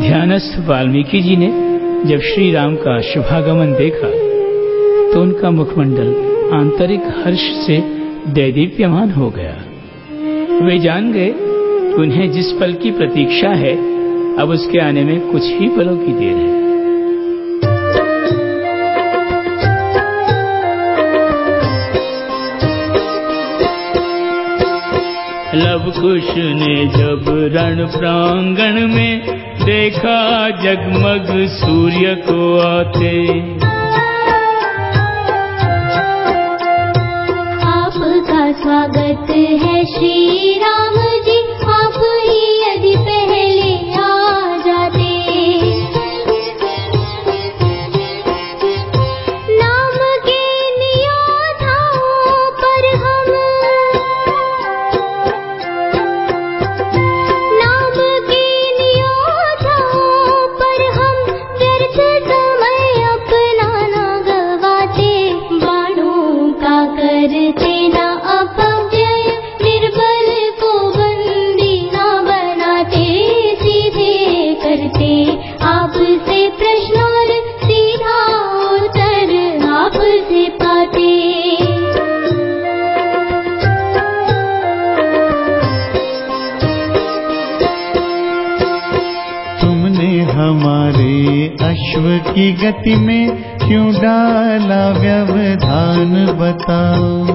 ध्यानस्थ वाल्मीकि जी ने जब श्री राम का शुभागमन देखा तो उनका मुखमंडल आंतरिक हर्ष से दैदीप्यमान हो गया। वे जान गए, उन्हें जिस पल की प्रतीक्षा है, अब उसके आने में कुछ ही पलों की देर है। लव कुश ने जब रण प्रांगण में देखा जगमग सूर्य को आते। आपका स्वागत है श्री राम की गति में क्यों डाला व्यवधान बताओ?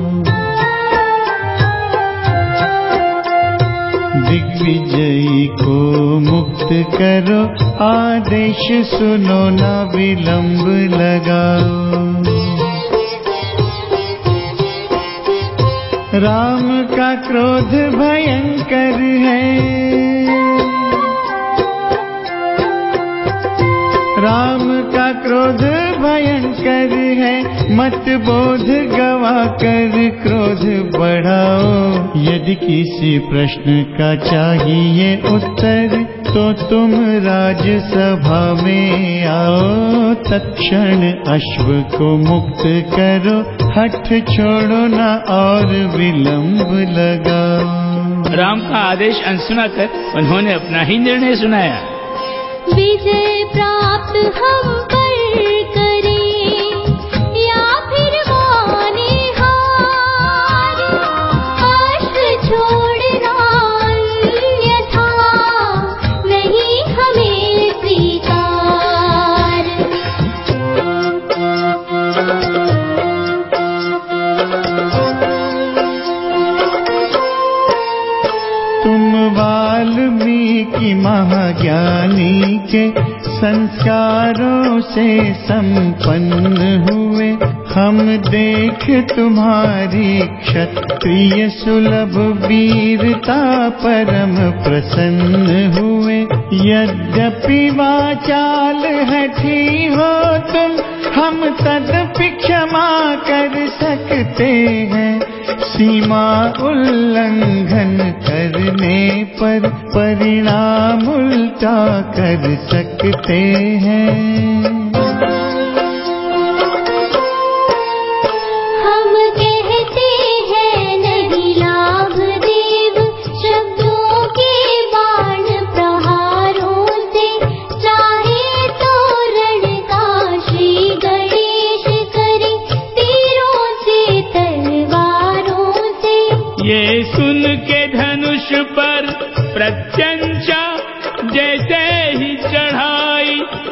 दिग्विजयी को मुक्त करो, आदेश सुनो ना विलंब लगाओ। राम का क्रोध भयंकर है। राम क्रोध भयंकर है मत बोध गवा कर क्रोध बढ़ाओ। यदि किसी प्रश्न का चाहिए उत्तर तो तुम राज्यसभा में आओ। तत्क्षण अश्व को मुक्त करो हठ छोड़ो ना और विलंब लगाओ। राम का आदेश अनसुना कर उन्होंने अपना ही निर्णय सुनाया। विजय प्राप्त हम वाल्मीकि महाज्ञानी के संस्कारों से संपन्न हुए। हम देख तुम्हारी क्षत्रिय सुलभ वीरता परम प्रसन्न हुए। यद्यपि वाचाल हठी हो तुम, हम तदपि क्षमा कर सकते हैं। सीमा उल्लंघन करने पर परिणाम उल्टा कर सकते हैं।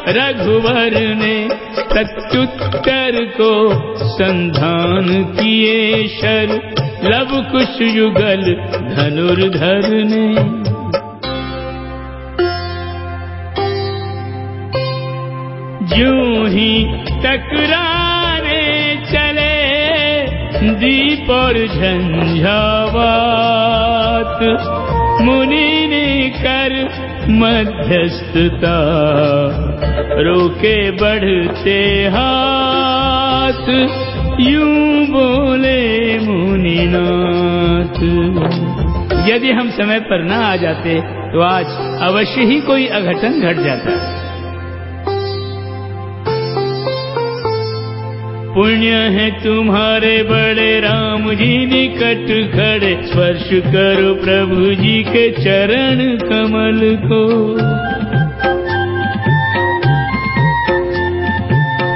रघुवर ने प्रत्युत्तर को संधान किए शर। लव कुश युगल धनुर्धर ने। यूँ ही टकराने चले, दीप और झंझावात। मुनि ने कर मध्यस्थता। रोके बढ़ते हाथ, यूँ बोले मुनिनाथ। यदि हम समय पर न आ जाते तो आज अवश्य ही कोई अघटन घट जाता। पुण्य है तुम्हारे बड़े राम जी निकट खड़े, स्पर्श करो प्रभु जी के चरण कमल को।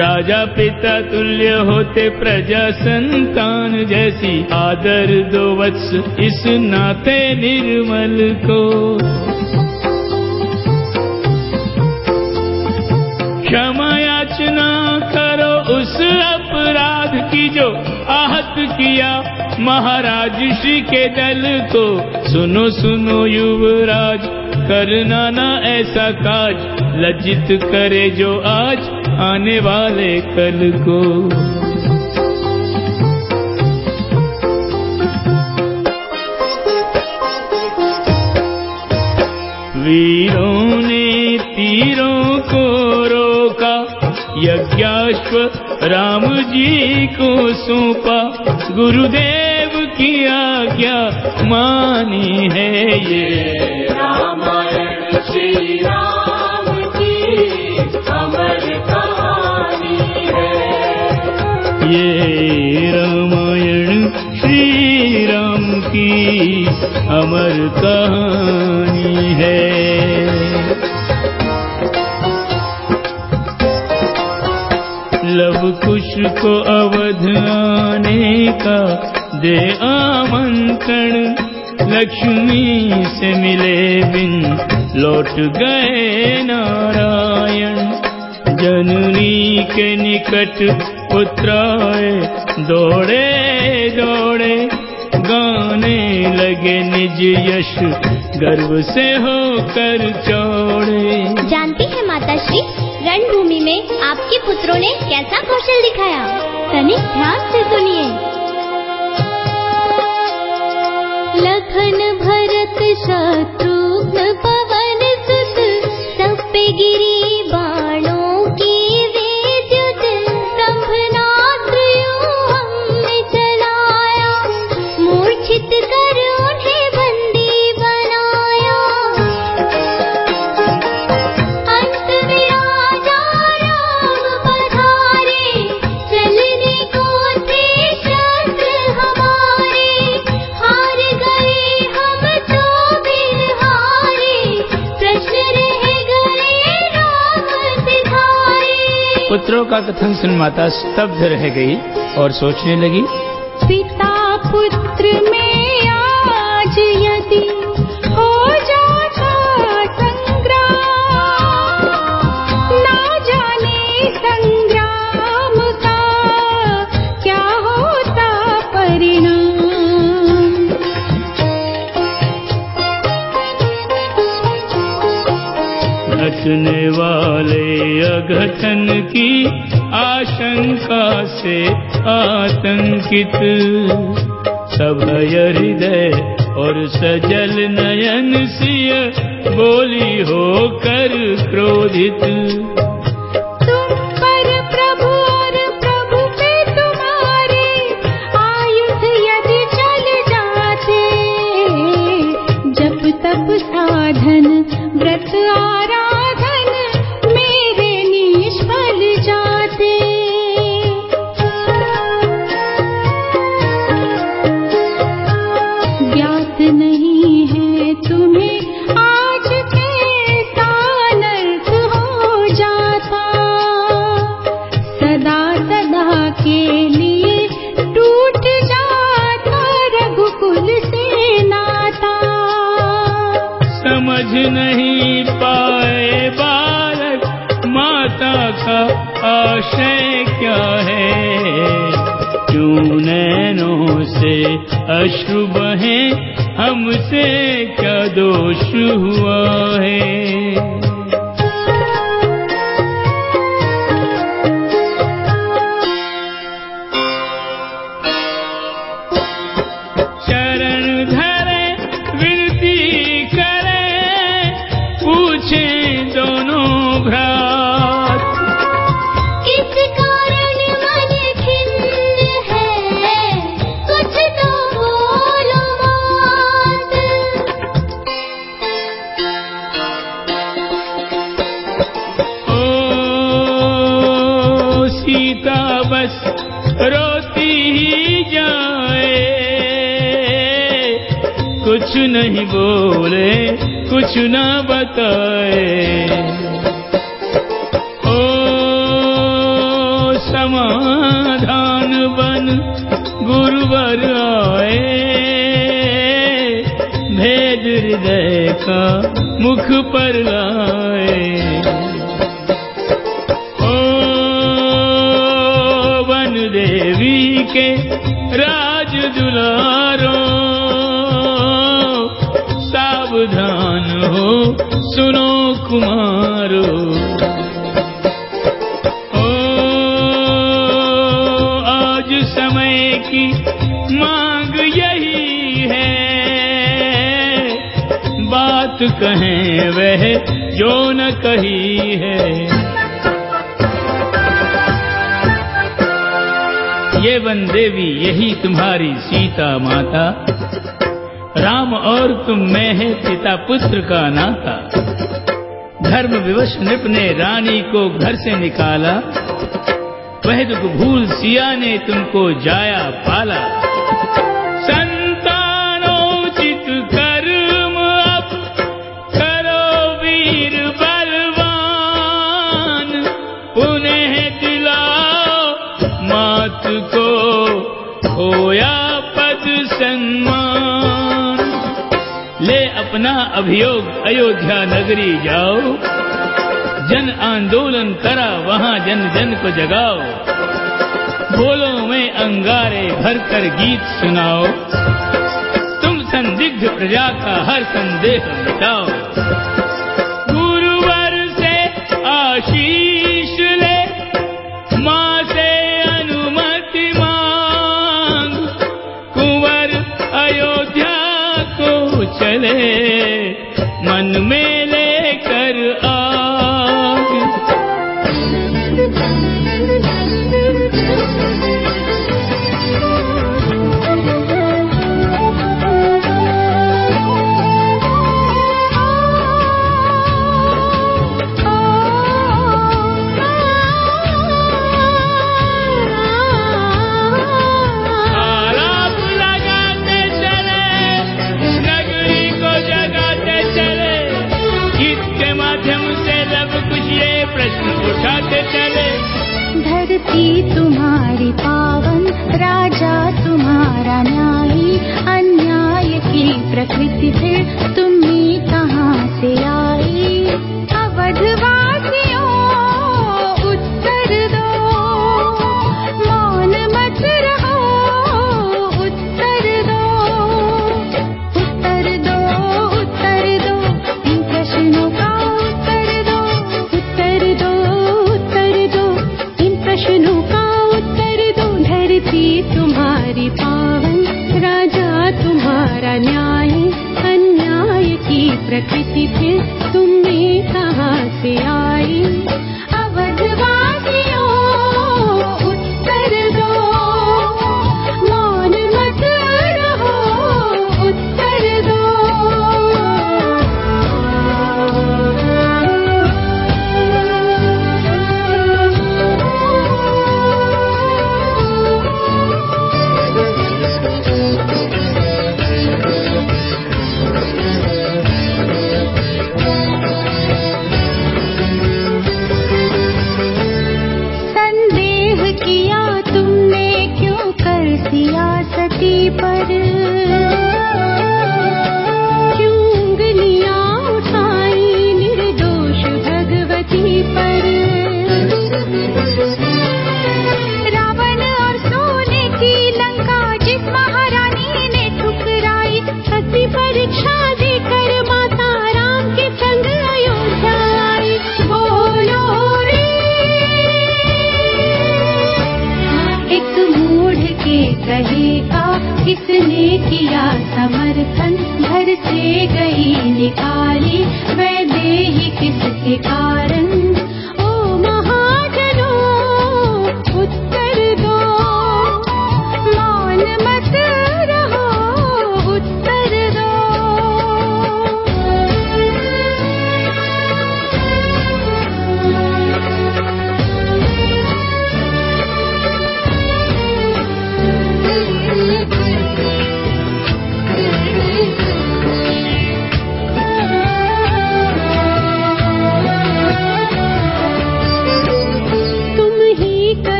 राजा पिता तुल्य होते प्रजा संतान, जैसी आदर दो वत्स इस नाते निर्मल को। क्षमा याचना करो उस अपराध की जो आहत किया महाराज श्री के दल को। सुनो सुनो युवराज, करना ना ऐसा काज, लज्जित करे जो आज आने वाले कल को। वीरों ने तीरों को रोका, यज्ञाश्व राम जी को सौंपा। गुरुदेव की आज्ञा मानी है ये। रामायण श्री राम। ये रामायण श्री राम की अमर कहानी है। लव कुश को अवध आने का दे आमंत्रण, लक्ष्मी से मिले बिन लौट गए नारायण जननी के निकट पुत्र आए। दौड़े दौड़े, गाने लगे निज यश, गर्व से होकर चौड़े। जानती है माता श्री रणभूमि में आपके पुत्रों ने कैसा कौशल दिखाया? तनिक ध्यान से सुनिए। लखन भरत शत्रुघ्न पुत्रों का कथन सुन माता स्तब्ध रह गई और सोचने लगी पिता पुत्र में घटने वाले अघटन की आशंका से आतंकित। सभय हृदय और सजल नयन सिय बोली होकर क्रोधित। मोहे गीता बस रोती ही जाए। कुछ नहीं बोले, कुछ ना बताए। ओ, समाधान बन गुरुवर आए। भेद हृदय का मुख पर लाए। देवी के राज दुलारो, सावधान हो, सुनो कुमारो। ओ, आज समय की मांग यही है। बात कहें वह, जो न कही है। ये वन देवी, यही तुम्हारी सीता माता। राम और तुम मैं है पिता पुत्र का नाता। धर्म विवश नृप ने रानी को घर से निकाला। वह दुख भूल सिया ने तुमको जाया पाला। अपना अभियोग अयोध्या नगरी जाओ। जन आंदोलन करा, वहाँ जन जन को जगाओ। बोलो में अंगारे भर कर गीत सुनाओ। तुम संदिग्ध प्रजा का हर संदेह मिटाओ। गुरुवर से आशीष चले मन में तुम्ही कहाँ से आई Oh. पर किसने किया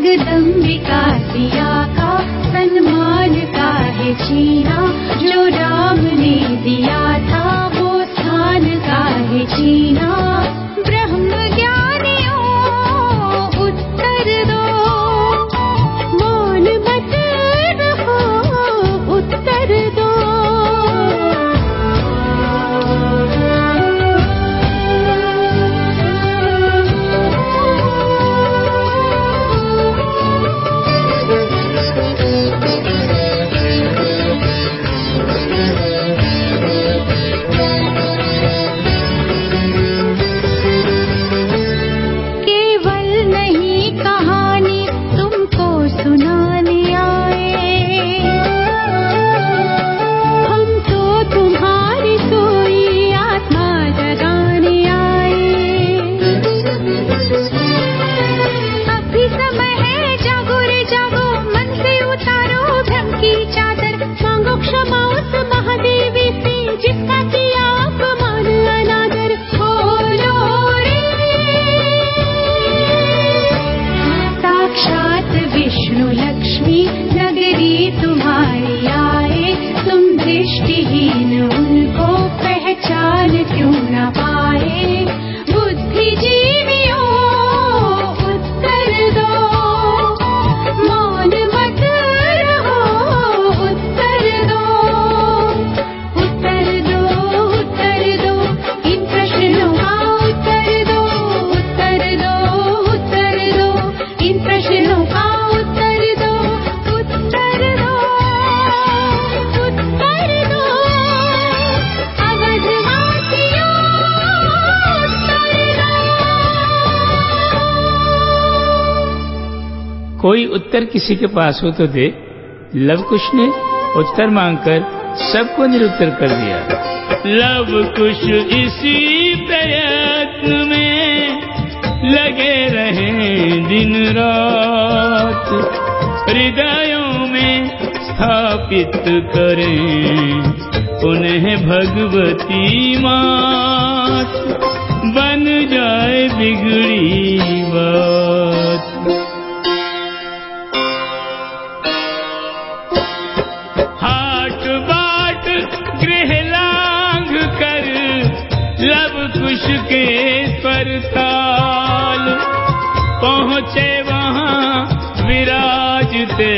जगदम्बिका सिया का सम्मान का है छीना जो राम ने दिया था, वो स्थान का है छीना उत्तर किसी के पास हो तो दे। लव कुश ने उत्तर मांगकर सबको निरुत्तर कर दिया। लव कुश इसी प्रयत्न में लगे रहे दिन रात। हृदयों में स्थापित करें उन्हें भगवती मात। बन जाए बिगड़ी बात। के परताल पहुँचे वहाँ विराजते।